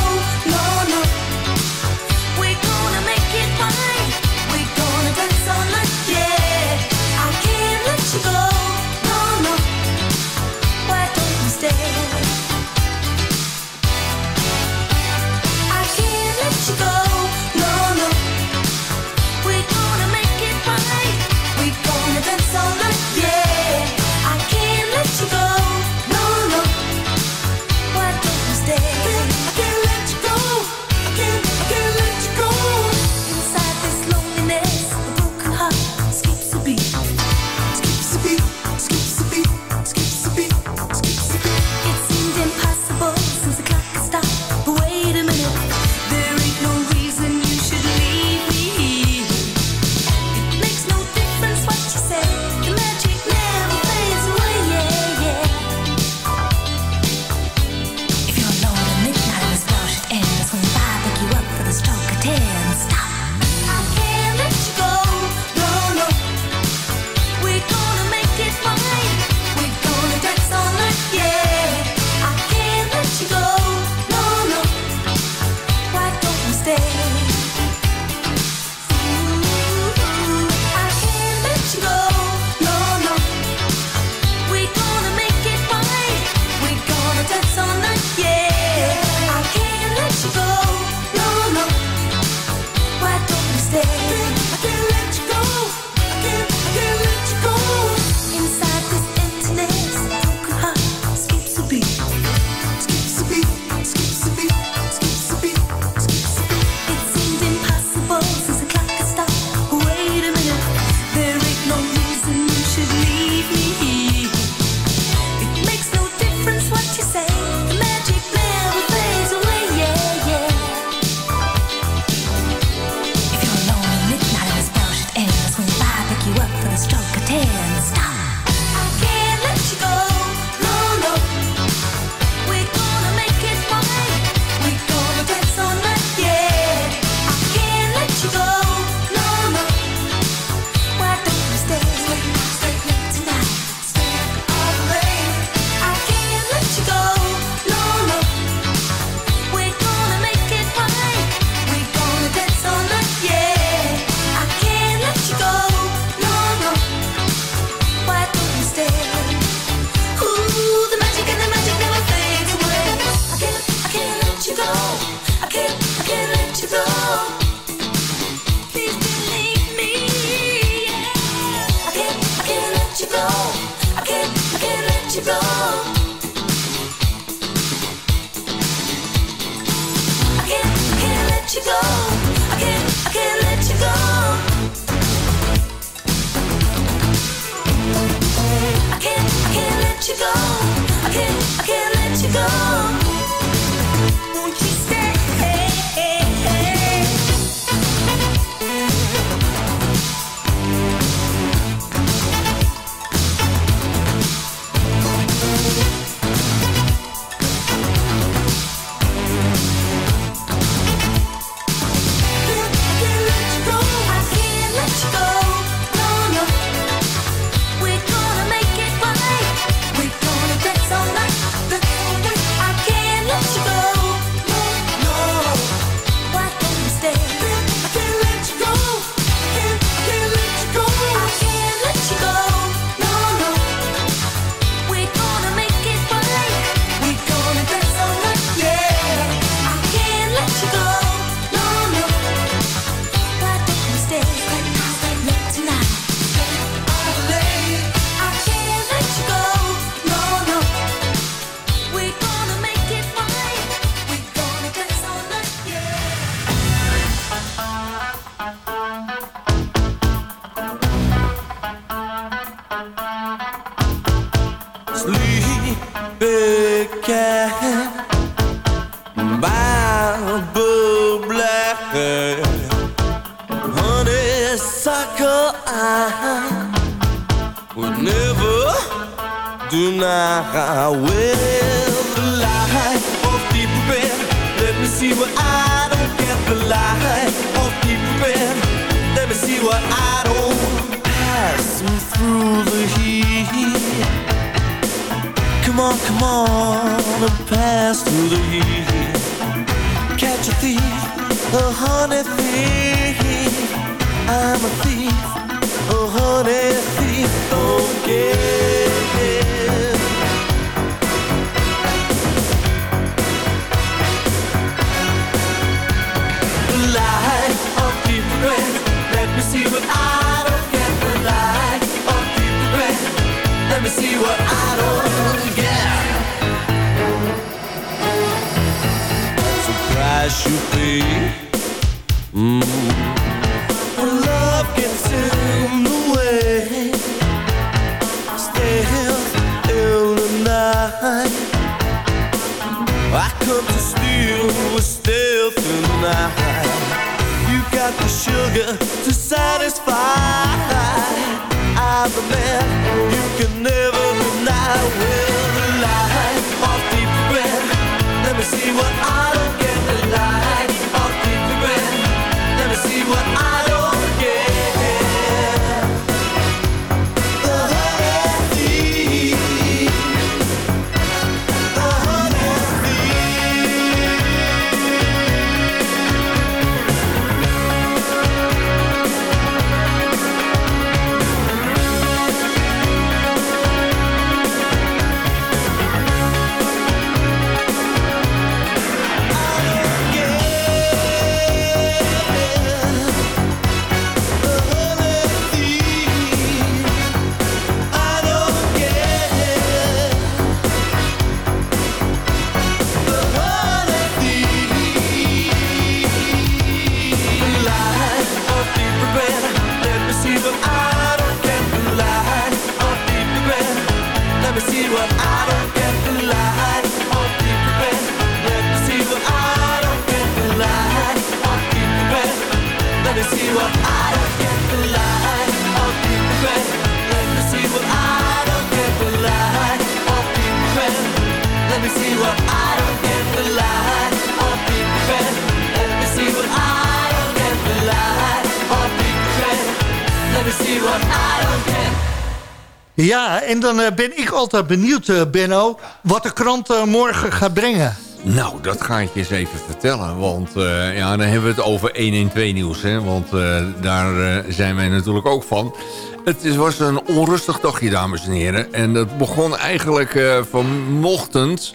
Ja, en dan eh, ben ik altijd benieuwd, eh, Benno... wat de krant eh, morgen gaat brengen. Nou, dat ga ik je eens even vertellen. Want eh, ja, dan hebben we het over 112 nieuws. Hè? Want eh, daar eh, zijn wij natuurlijk ook van. Het was een onrustig dagje, dames en heren. En dat begon eigenlijk vanochtend...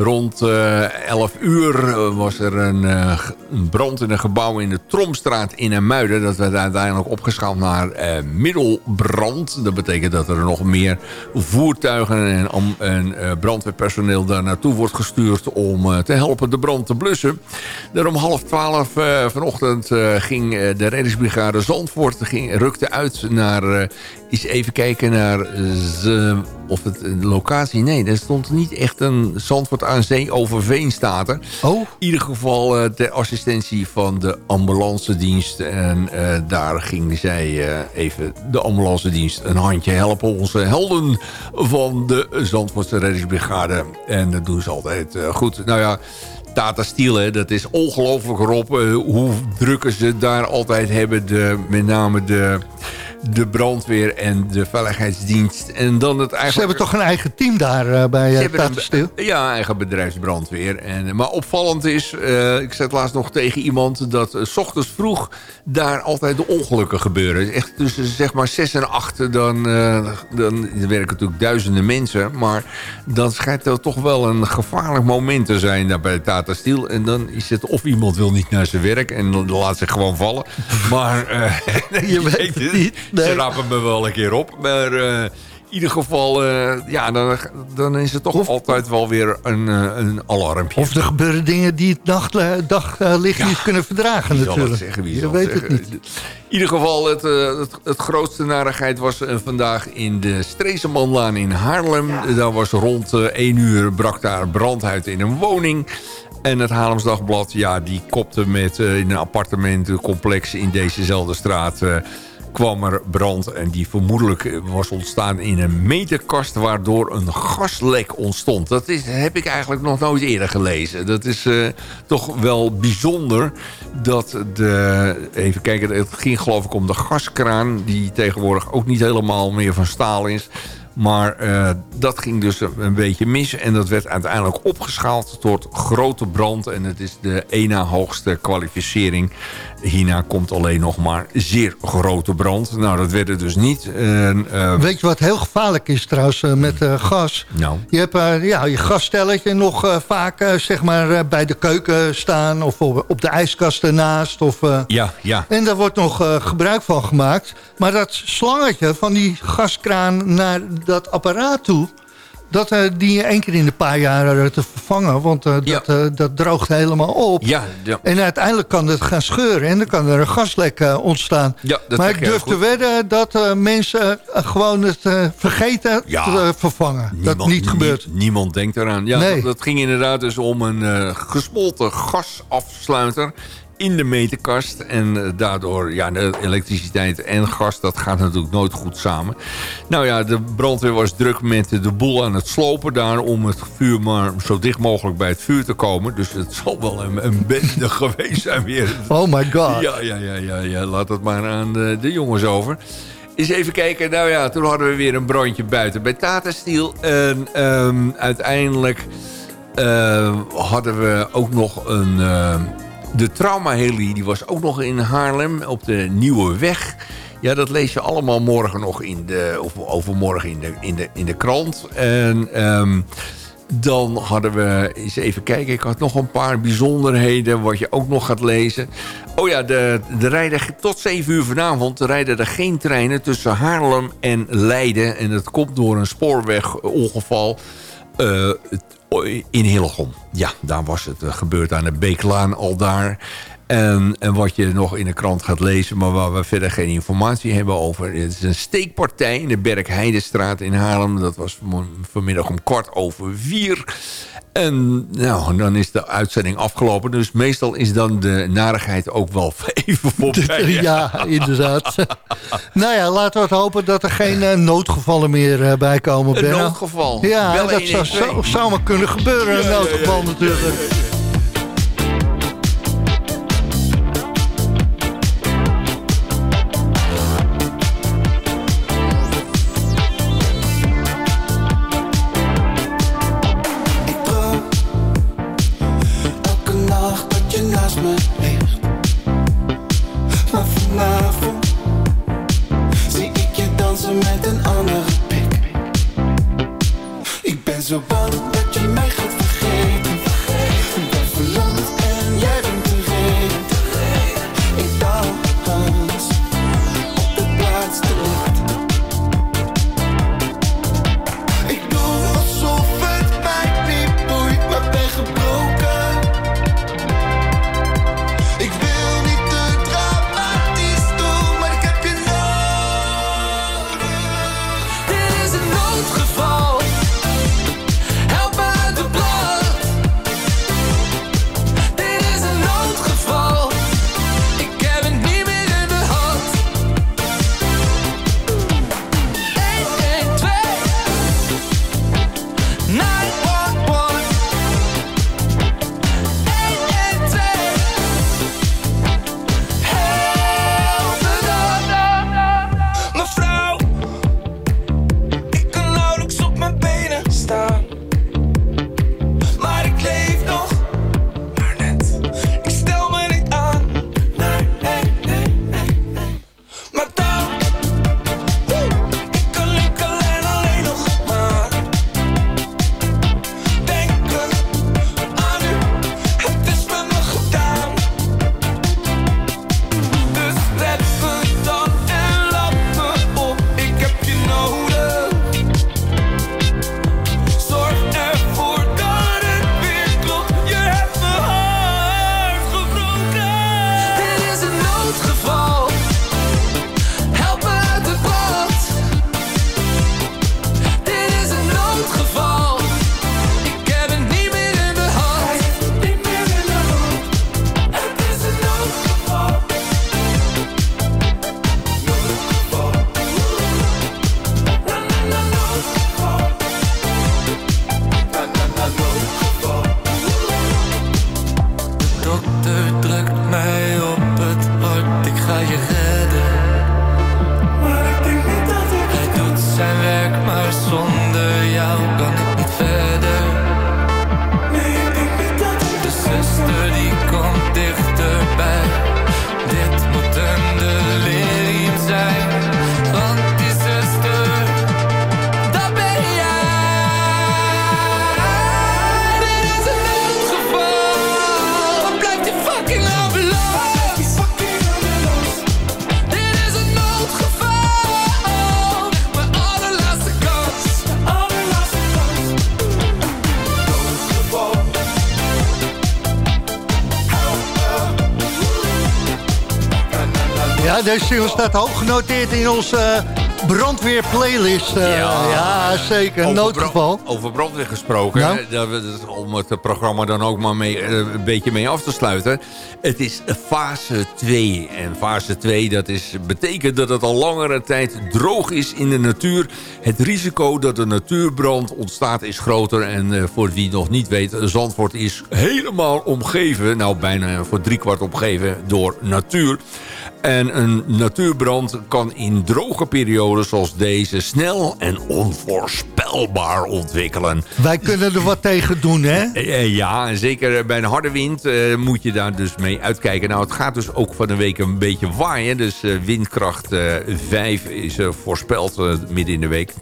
Rond eh 11 uur eh, was er een, eh, een brand in een gebouw in de Tromstraat in Amuiden. Dat werd uiteindelijk opgeschaald naar middelbrand. Dat betekent dat er nog meer voertuigen en, brandweerpersoneel daar naartoe wordt gestuurd... om te helpen de brand te blussen. Daar om half twaalf eh, vanochtend ging de reddingsbrigade Zandvoort... Ging, rukte uit naar, eens even kijken naar... Ze, of het locatie... Nee, er stond niet echt een Zandvoort aan Zee over Veen staat er. Oh? In ieder geval eh, de assistentie van de ambulancedienst. En eh, daar ging zij eh, even de ambulancedienst een handje helpen. Onze helden van de Zandvoortse reddingsbrigade. En dat doen ze altijd goed. Nou ja... Tata Steel, hè, dat is ongelooflijk Rob. hoe drukken ze daar altijd hebben. De, met name de, de brandweer en de veiligheidsdienst. En dan het eigenlijk... Ze hebben toch een eigen team daar eh, bij uh? Ja, eigen bedrijfsbrandweer. En, maar opvallend is, eh, ik zei het laatst nog tegen iemand... dat eh, s ochtends vroeg daar altijd de ongelukken gebeuren. Echt tussen zeg maar 6 en 8, dan, eh, dan er werken natuurlijk duizenden mensen. Maar dan schijnt er toch wel een gevaarlijk moment te zijn daar bij Tata Steel. En dan is het of iemand wil niet naar zijn werk en dan laat zich gewoon vallen. Maar eh, (laughs) je weet het niet. Ze rapen me wel een keer op. Maar eh, in ieder geval, eh, ja, dan, dan is het toch altijd wel weer een, eh, een alarmpje. Of er gebeuren dingen die het daglicht niet kunnen verdragen Wie zal het natuurlijk. zeggen? Wie Je zal weet het niet. In ieder geval, het, het, het grootste narigheid was vandaag in de Stresemanlaan in Haarlem. Daar was rond eh 1 uur brak daar brand uit in een woning. En het Haarlems Dagblad, ja, die kopte met in een appartementencomplex in dezezelfde straat... kwam er brand en die vermoedelijk eh, was ontstaan in een meterkast... waardoor een gaslek ontstond. Dat is, heb ik eigenlijk nog nooit eerder gelezen. Dat is eh, toch wel bijzonder dat de... Even kijken, het ging geloof ik om de gaskraan... die tegenwoordig ook niet helemaal meer van staal is... Maar eh, dat ging dus een, beetje mis. En dat werd uiteindelijk opgeschaald tot grote brand. En het is de ene hoogste kwalificering. Hierna komt alleen nog maar zeer grote brand. Nou, dat werd het dus niet. Eh, Weet je wat heel gevaarlijk is trouwens eh, met gas? nou, Je hebt ja, je gasstelletje nog vaak zeg maar, bij de keuken staan... of op, op de ijskast ernaast. Of, ja, ja. En daar wordt nog gebruik van gemaakt. Maar dat slangetje van die gaskraan naar dat apparaat toe... dat eh, die je één keer in de paar jaar eh, te vervangen. Want eh, dat, eh, dat droogt helemaal op. Ja, ja. En uiteindelijk kan het gaan scheuren en dan kan er een gaslek ontstaan. Ja, dat maar ik durf te wedden dat mensen gewoon het vergeten Ja. te vervangen. dat niet gebeurt. nie- niemand denkt eraan. Ja, Nee. dat, dat ging inderdaad dus om een gesmolten gasafsluiter in de meterkast. En eh, daardoor, ja, de elektriciteit en gas, dat gaat natuurlijk nooit goed samen. Nou ja, de brandweer was druk met de boel aan het slopen daar... om het vuur maar zo dicht mogelijk bij het vuur te komen. Dus het zal wel een, een bende (laughs) geweest zijn weer. Oh my god. Ja, ja, ja, ja, ja. laat het maar aan de, de jongens over. Eens even kijken. Nou ja, toen hadden we weer een brandje buiten bij Tata Steel. En ehm, uiteindelijk eh, hadden we ook nog een... eh, de traumaheli, die was ook nog in Haarlem op de Nieuwe Weg. Ja, dat lees je allemaal morgen nog in de... of overmorgen in de, in de, in de krant. En... ehm, dan hadden we, eens even kijken, ik had nog een paar bijzonderheden... wat je ook nog gaat lezen. Oh ja, de, de rijden tot 7 uur vanavond rijden er geen treinen tussen Haarlem en Leiden. En dat komt door een spoorwegongeval eh, in Hillegom. Ja, daar was het eh, gebeurd aan de Beeklaan al daar. En, en wat je nog in de krant gaat lezen, maar waar we verder geen informatie hebben over. Het is een steekpartij in de Berkheidestraat in Haarlem. Dat was van- vanmiddag om kwart over vier. En nou, dan is de uitzending afgelopen. Dus meestal is dan de narigheid ook wel (laughs) even voorbij. (laughs) Ja, inderdaad. (laughs) nou ja, laten we het hopen dat er geen eh, noodgevallen meer eh, bij komen. Een noodgeval. Ja, dat zou, 112. zou, maar kunnen gebeuren, een noodgeval ja. natuurlijk. Ik ben zo deze single staat hoog genoteerd in onze eh, brandweerplaylist. eh, ja. zeker. Een Over noodgeval. brand- Over brandweer gesproken. Nou? om het programma dan ook maar mee, eh, een beetje mee af te sluiten. Het is fase 2. En fase 2 dat is, betekent dat het al langere tijd droog is in de natuur. Het risico dat een natuurbrand ontstaat is groter. En eh, voor wie nog niet weet, Zandvoort is helemaal omgeven. Nou, bijna voor driekwart omgeven door natuur. En een natuurbrand kan in droge periodes zoals deze snel en onvoorspelbaar ontwikkelen. Wij kunnen er wat tegen doen, hè? Eh, eh, Ja, en zeker bij een harde wind eh, moet je daar dus mee uitkijken. Nou, het gaat dus ook van de week een beetje waaien. Dus eh, windkracht eh 5 is eh, voorspeld eh, midden in de week.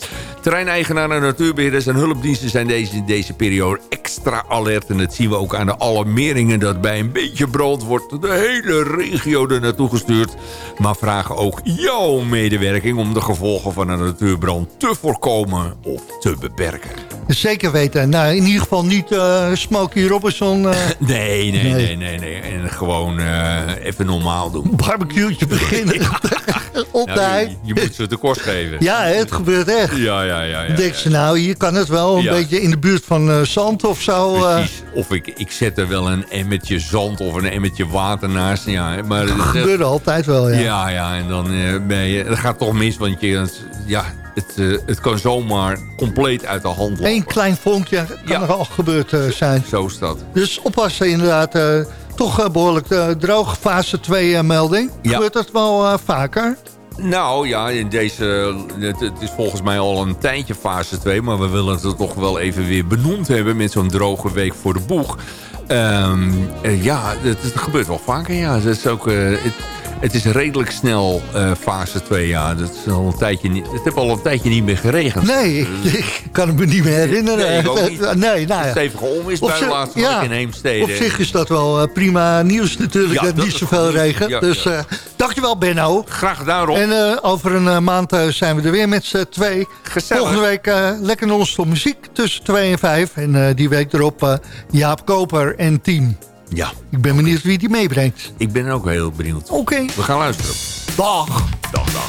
Terreineigenaren, natuurbeheerders en hulpdiensten zijn deze, in deze periode extra alert. En dat zien we ook aan de alarmeringen dat bij een beetje brand wordt de hele regio er naartoe gestuurd. Maar vragen ook jouw medewerking om de gevolgen van een natuurbrand te voorkomen of te beperken. Zeker weten. Nou, in ieder geval niet eh Smokey Robinson. eh (laughs) Nee, nee, Nee. nee, nee, nee. En gewoon eh, even normaal doen. barbecue'tje (laughs) beginnen op Nou, je, je moet ze de kost geven. Ja, het gebeurt echt. ja, ja, ja. ja, Denk ze nou, hier kan het wel een Ja. beetje in de buurt van zand of zo. Precies. Of ik, ik zet er wel een emmertje zand of een emmertje water naast. Ja, maar dat gebeurt altijd wel, ja. ja, ja, en dan ben je... Het gaat toch mis, want je, ja, het, eh, het kan zomaar compleet uit de hand lopen. Eén klein vonkje kan Ja. er al gebeurd eh, zijn. Zo is dat. Dus oppassen inderdaad. eh, toch eh, behoorlijk eh, droog, fase 2 eh, melding. Ja. Gebeurt dat wel vaker? Nou ja, in deze, het, het is volgens mij al een tijdje fase 2... maar we willen het toch wel even weer benoemd hebben... met zo'n droge week voor de boeg. Ehm, eh, ja, het, het gebeurt wel vaker, ja. Het is, ook, het, het is redelijk snel eh, fase 2, ja. Dat is al een tijdje niet, het heeft al een tijdje niet meer geregend. Nee, ik, ik kan het me niet meer herinneren. Nee, ik ook niet. (laughs) Nee, nou ja. Stevige onweersbui laatst ja. in Heemstede. Op zich is dat wel eh, prima nieuws natuurlijk, Ja, dat dat niet zoveel regent. Ja, dus eh, dankjewel Benno. Graag daarop. En over een maand zijn we er weer met z'n twee. Gezellig. Volgende week lekker non-stop muziek tussen 2 en 5. En die week erop Jaap Koper en team. Ja, Ik ben benieuwd wie die meebrengt. ik ben ook heel benieuwd. Oké, We gaan luisteren. dag. Dag, dag.